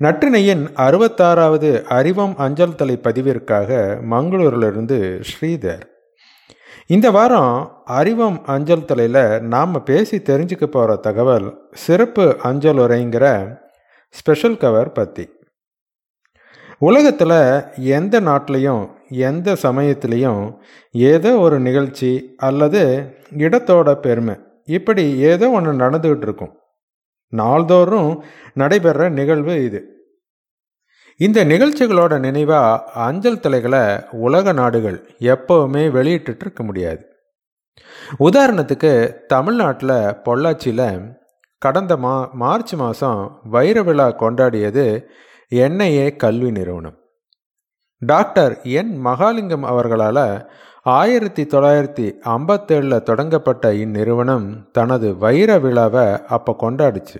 நற்றினையின் அறுபத்தாறாவது அறிவம் அஞ்சல் தலை பதிவிற்காக மங்களூரிலிருந்து ஸ்ரீதர். இந்த வாரம் அறிவம் அஞ்சல் தலையில் நாம் பேசி தெரிஞ்சுக்க போகிற தகவல் சிறப்பு அஞ்சல் உரைங்கிற ஸ்பெஷல் கவர் பற்றி உலகத்தில் எந்த நாட்டிலையும் எந்த சமயத்திலையும் ஏதோ ஒரு நிகழ்ச்சி அல்லது இடத்தோட பெருமை இப்படி ஏதோ ஒன்று நடந்துகிட்டு இருக்கும். நாள்தோறும் நடைபெற நிகழ்வு இது. இந்த நிகழ்ச்சிகளோட நினைவாக அஞ்சல் தலைகளை உலக நாடுகள் எப்போவுமே வெளியிட்டு இருக்க முடியாது. உதாரணத்துக்கு தமிழ்நாட்டில் பொள்ளாச்சியில் கடந்த மா மார்ச் மாதம் வைர விழா கொண்டாடியது என்ஐஏ கல்வி நிறுவனம். டாக்டர் என் மகாலிங்கம் அவர்களால் ஆயிரத்தி தொள்ளாயிரத்தி ஐம்பத்தேழில் தொடங்கப்பட்ட இந்நிறுவனம் தனது வைர விழாவை அப்போ கொண்டாடிச்சு.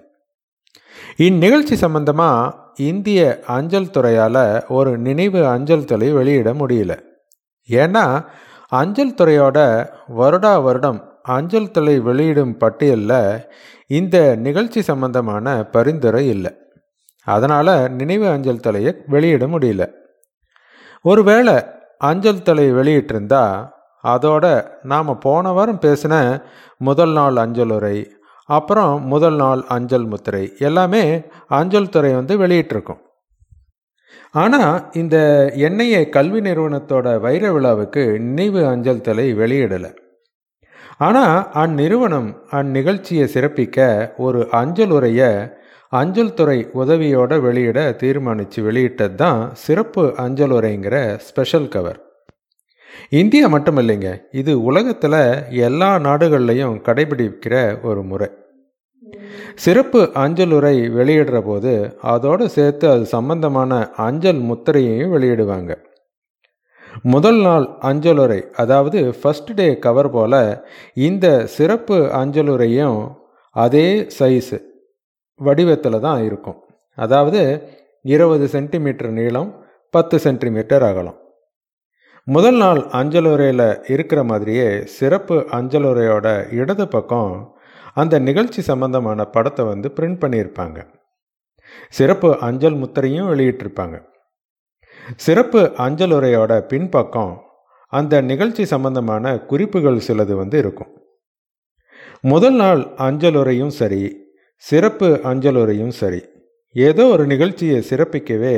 இந்நிகழ்ச்சி சம்பந்தமாக இந்திய அஞ்சல் துறையால் ஒரு நினைவு அஞ்சல் தலை வெளியிட முடியல. ஏன்னா அஞ்சல் துறையோட வருடா வருடம் அஞ்சல் தலை வெளியிடும் பட்டியலில் இந்த நிகழ்ச்சி சம்பந்தமான பரிந்துரை இல்லை. அதனால் நினைவு அஞ்சல் தலையை வெளியிட முடியல. ஒருவேளை அஞ்சல் தலை வெளியிட்டிருந்தா அதோட நாம் போன வாரம் பேசின முதல் நாள் அஞ்சலுரை அப்புறம் முதல் நாள் அஞ்சல் முத்திரை எல்லாமே அஞ்சல் துறை வந்து வெளியிட்டிருக்கும். ஆனால் இந்த எண்ணெயை கல்வி நிறுவனத்தோட வைர விழாவுக்கு நினைவு அஞ்சல் தலை வெளியிடலை. ஆனால் அந்நிறுவனம் அந்நிகழ்ச்சியை சிறப்பிக்க ஒரு அஞ்சல் உரையை அஞ்சல் துறை உதவியோட வெளியிட தீர்மானித்து வெளியிட்டது தான் சிறப்பு அஞ்சல் உரைங்கிற ஸ்பெஷல் கவர் இந்தியா மட்டும் இல்லைங்க இது உலகத்தில் எல்லா நாடுகள்லையும் கடைபிடிக்கிற ஒரு முறை. சிறப்பு அஞ்சல் உரை வெளியிடுற போது அதோடு சேர்த்து அது சம்பந்தமான அஞ்சல் முத்திரையையும் வெளியிடுவாங்க. முதல் நாள் அஞ்சலுரை அதாவது ஃபஸ்ட் டே கவர் போல் இந்த சிறப்பு அஞ்சலுரையும் அதே சைஸு வடிவத்தில் தான் இருக்கும். அதாவது இருபது சென்டிமீட்டர் நீளம் பத்து சென்டிமீட்டர் அகலம். முதல் நாள் அஞ்சலுரையில் இருக்கிற மாதிரியே சிறப்பு அஞ்சலுரையோட இடது பக்கம் அந்த நிகழ்ச்சி சம்பந்தமான படத்தை வந்து பிரிண்ட் பண்ணியிருப்பாங்க. சிறப்பு அஞ்சல் முத்திரையும் வெளியிட்டிருப்பாங்க. சிறப்பு அஞ்சல் உரையோட பின்பக்கம் அந்த நிகழ்ச்சி சம்பந்தமான குறிப்புகள் சிலது வந்து இருக்கும். முதல் நாள் அஞ்சல் உரையும் சரி சிறப்பு அஞ்சலுரையும் சரி. ஏதோ ஒரு நிகழ்ச்சியை சிறப்பிக்கவே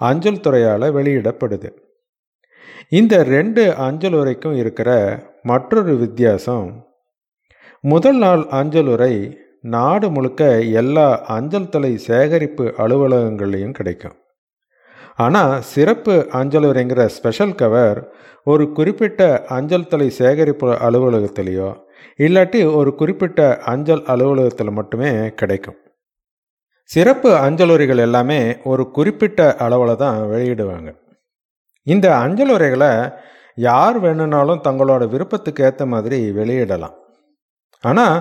அஞ்சல் துறையால் வெளியிடப்படுது. இந்த ரெண்டு அஞ்சல் உரைக்கும் இருக்கிற மற்றொரு வித்தியாசம் முதல் நாள் அஞ்சல் உரை நாடு முழுக்க எல்லா அஞ்சல் தலை சேகரிப்பு அலுவலகங்கள்லையும் கிடைக்கும். ஆனால் சிறப்பு அஞ்சலுரைங்கிற ஸ்பெஷல் கவர் ஒரு குறிப்பிட்ட அஞ்சல் தலை சேகரிப்பு அலுவலகத்திலேயோ இல்லாட்டி ஒரு குறிப்பிட்ட அஞ்சல் அலுவலகத்தில் மட்டுமே கிடைக்கும். சிறப்பு அஞ்சலுரைகள் எல்லாமே ஒரு குறிப்பிட்ட அளவில் தான் வெளியிடுவாங்க. இந்த அஞ்சலுரைகளை யார் வேணும்னாலும் தங்களோட விருப்பத்துக்கு ஏற்ற மாதிரி வெளியிடலாம். ஆனால்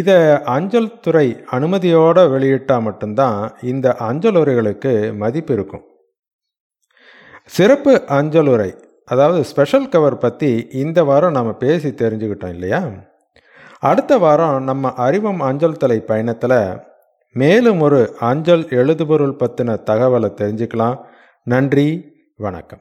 இதை அஞ்சல் துறை அனுமதியோடு வெளியிட்டால் மட்டும்தான் இந்த அஞ்சலுரைகளுக்கு மதிப்பு இருக்கும். சிறப்பு அஞ்சலுரை அதாவது ஸ்பெஷல் கவர் பற்றி இந்த வாரம் நம்ம பேசி தெரிஞ்சுக்கிட்டோம் இல்லையா? அடுத்த வாரம் நம்ம அறிவம் அஞ்சல் தலை பயணத்தில் மேலும் ஒரு அஞ்சல் எழுதுபொருள் பற்றின தகவலை தெரிஞ்சுக்கலாம். நன்றி வணக்கம்.